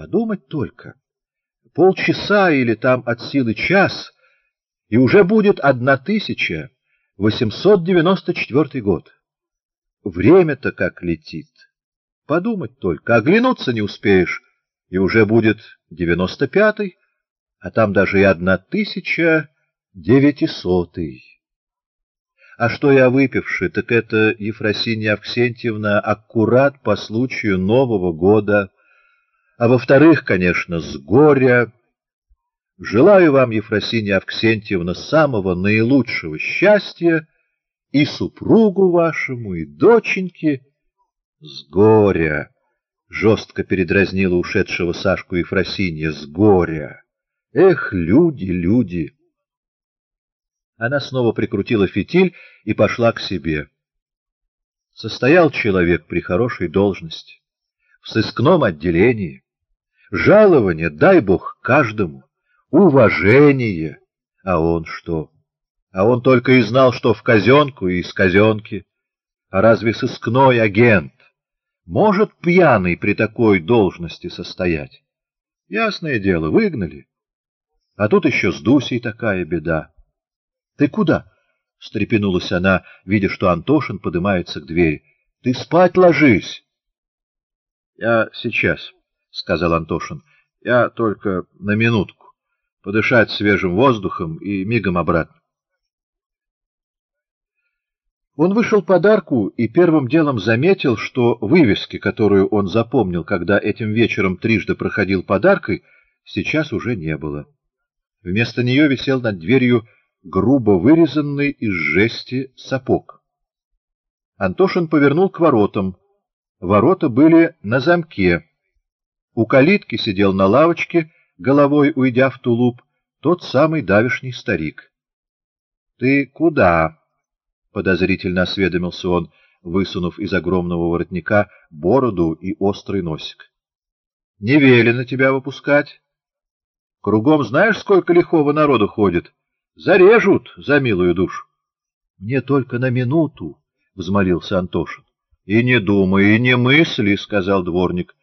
Подумать только. Полчаса или там от силы час, и уже будет 1894 год. Время-то как летит. Подумать только, оглянуться не успеешь, и уже будет 95-й, а там даже и 1900-й. А что я выпивший, так это Ефросинья Авксентьевна аккурат по случаю Нового года, а во-вторых, конечно, с горя. Желаю вам, Ефросинья Авксентьевна, самого наилучшего счастья и супругу вашему, и доченьке с горя. Жестко передразнила ушедшего Сашку Ефросинья с горя. Эх, люди, люди! Она снова прикрутила фитиль и пошла к себе. Состоял человек при хорошей должности, в сыскном отделении. Жалование, дай бог, каждому, уважение. А он что? А он только и знал, что в казенку и из казенки. А разве сыскной агент может пьяный при такой должности состоять? Ясное дело, выгнали. А тут еще с Дусей такая беда. Ты куда? — встрепенулась она, видя, что Антошин поднимается к двери. — Ты спать ложись. — Я сейчас, — сказал Антошин. — Я только на минутку. Подышать свежим воздухом и мигом обратно. Он вышел подарку и первым делом заметил, что вывески, которую он запомнил, когда этим вечером трижды проходил подаркой, сейчас уже не было. Вместо нее висел над дверью грубо вырезанный из жести сапог. Антошин повернул к воротам. Ворота были на замке. У калитки сидел на лавочке, головой уйдя в тулуп, тот самый давишний старик. — Ты куда? — подозрительно осведомился он, высунув из огромного воротника бороду и острый носик. — Не велено тебя выпускать. Кругом знаешь, сколько лихого народу ходит? — Зарежут за милую душу. — Мне только на минуту, — взмолился Антошин. — И не думай, и не мысли, — сказал дворник. —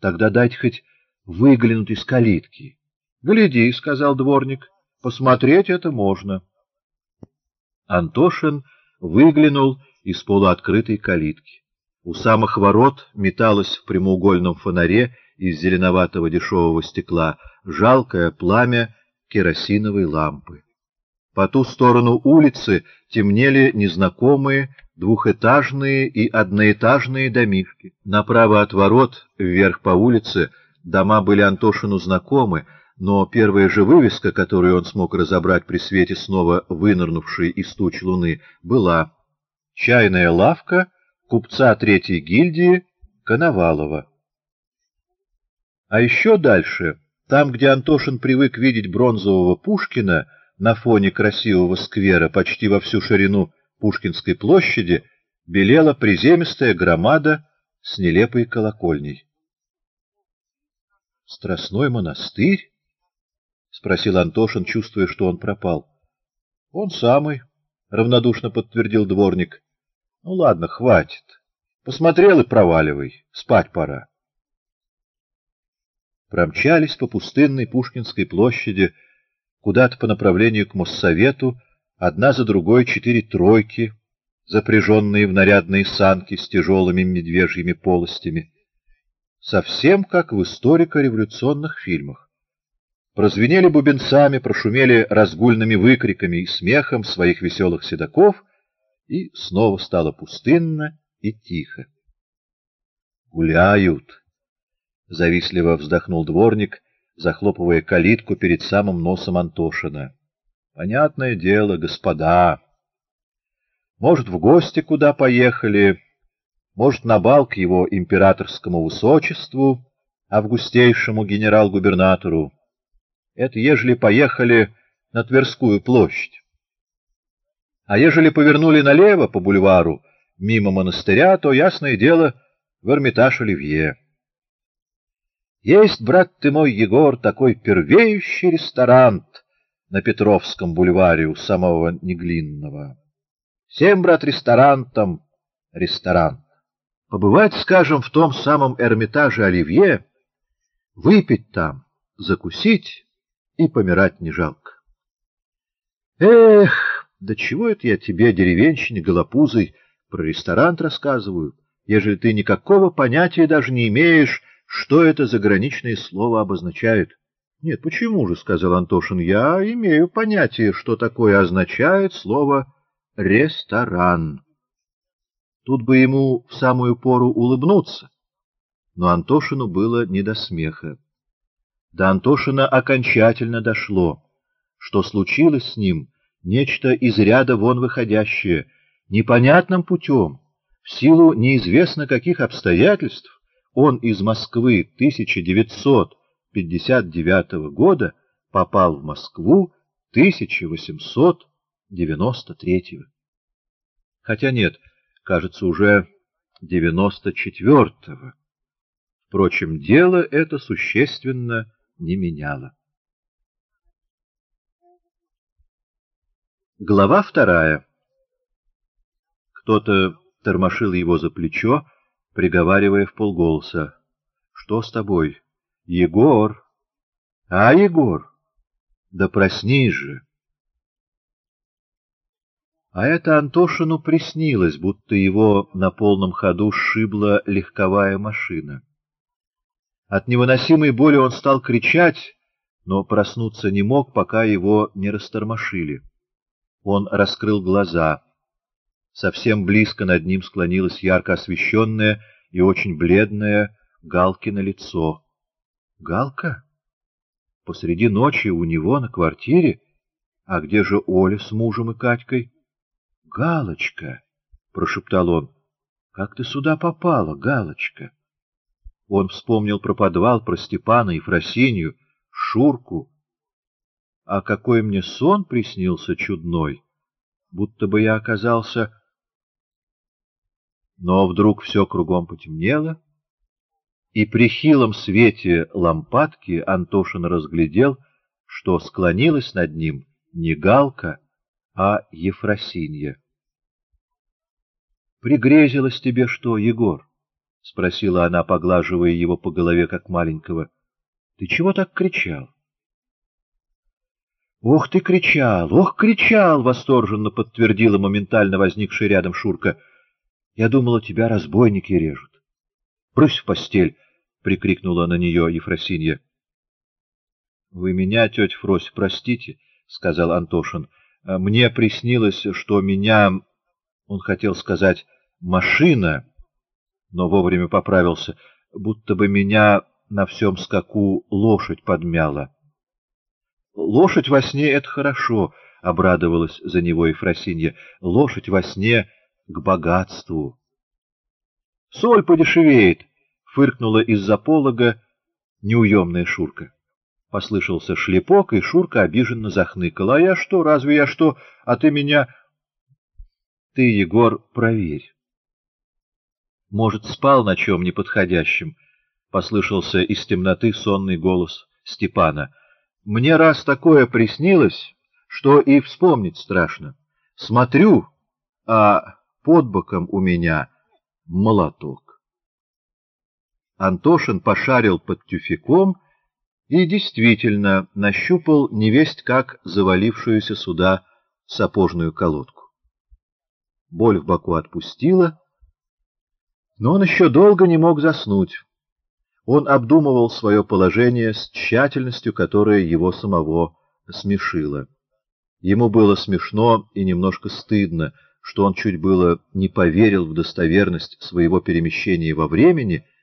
Тогда дайте хоть выглянуть из калитки. — Гляди, — сказал дворник, — посмотреть это можно. Антошин выглянул из полуоткрытой калитки. У самых ворот металось в прямоугольном фонаре из зеленоватого дешевого стекла жалкое пламя керосиновой лампы. По ту сторону улицы темнели незнакомые двухэтажные и одноэтажные домишки. Направо от ворот, вверх по улице, дома были Антошину знакомы, но первая же вывеска, которую он смог разобрать при свете снова вынырнувшей из туч луны, была «Чайная лавка купца Третьей гильдии Коновалова». А еще дальше, там, где Антошин привык видеть бронзового Пушкина, на фоне красивого сквера почти во всю ширину Пушкинской площади белела приземистая громада с нелепой колокольней. «Страстной монастырь?» — спросил Антошин, чувствуя, что он пропал. «Он самый», — равнодушно подтвердил дворник. «Ну ладно, хватит. Посмотрел и проваливай. Спать пора». Промчались по пустынной Пушкинской площади, — куда-то по направлению к Моссовету, одна за другой четыре тройки, запряженные в нарядные санки с тяжелыми медвежьими полостями. Совсем как в историко-революционных фильмах. Прозвенели бубенцами, прошумели разгульными выкриками и смехом своих веселых седаков, и снова стало пустынно и тихо. «Гуляют!» — завистливо вздохнул дворник — захлопывая калитку перед самым носом Антошина. — Понятное дело, господа. Может, в гости куда поехали, может, на бал к его императорскому высочеству, августейшему генерал-губернатору. Это ежели поехали на Тверскую площадь. А ежели повернули налево по бульвару, мимо монастыря, то, ясное дело, в Эрмитаж Оливье. Есть, брат ты мой, Егор, такой первеющий ресторан на Петровском бульваре у самого Неглинного. Всем, брат, ресторантам ресторан. Побывать, скажем, в том самом Эрмитаже Оливье Выпить там, закусить и помирать не жалко. Эх, да чего это я тебе, деревенщине голопузой, про ресторан рассказываю, ежели ты никакого понятия даже не имеешь, что это заграничное слово обозначает. — Нет, почему же, — сказал Антошин, — я имею понятие, что такое означает слово «ресторан». Тут бы ему в самую пору улыбнуться, но Антошину было не до смеха. До Антошина окончательно дошло, что случилось с ним нечто из ряда вон выходящее, непонятным путем, в силу неизвестно каких обстоятельств, он из Москвы 1959 года попал в Москву 1893. Хотя нет, кажется, уже 94-го. Впрочем, дело это существенно не меняло. Глава вторая. Кто-то тормошил его за плечо, приговаривая в полголоса. — Что с тобой? — Егор! — А, Егор! Да проснись же! А это Антошину приснилось, будто его на полном ходу сшибла легковая машина. От невыносимой боли он стал кричать, но проснуться не мог, пока его не растормошили. Он раскрыл глаза. Совсем близко над ним склонилось ярко освещенное и очень бледное Галкино лицо. Галка? Посреди ночи у него на квартире? А где же Оля с мужем и Катькой? Галочка, — прошептал он, — как ты сюда попала, Галочка? Он вспомнил про подвал, про Степана и Фросинью, Шурку, а какой мне сон приснился чудной, будто бы я оказался... Но вдруг все кругом потемнело, и при хилом свете лампадки Антошин разглядел, что склонилась над ним не Галка, а Ефросинья. — Пригрезилось тебе что, Егор? — спросила она, поглаживая его по голове, как маленького. — Ты чего так кричал? — «Ох ты кричал! Ох, кричал!» — восторженно подтвердила моментально возникшая рядом Шурка. «Я думала, тебя разбойники режут». «Брысь в постель!» — прикрикнула на нее Ефросинья. «Вы меня, тетя Фрось, простите», — сказал Антошин. «Мне приснилось, что меня...» Он хотел сказать «машина», но вовремя поправился, будто бы меня на всем скаку лошадь подмяла. Лошадь во сне — это хорошо, — обрадовалась за него Ефросинья. Лошадь во сне к богатству. — Соль подешевеет, — фыркнула из-за полога неуемная Шурка. Послышался шлепок, и Шурка обиженно захныкала. — А я что, разве я что, а ты меня... — Ты, Егор, проверь. — Может, спал на чем неподходящем? — послышался из темноты сонный голос Степана. — мне раз такое приснилось, что и вспомнить страшно. Смотрю, а под боком у меня молоток. Антошин пошарил под тюфяком и действительно нащупал невесть как завалившуюся сюда сапожную колодку. Боль в боку отпустила, но он еще долго не мог заснуть. Он обдумывал свое положение с тщательностью, которая его самого смешила. Ему было смешно и немножко стыдно, что он чуть было не поверил в достоверность своего перемещения во времени —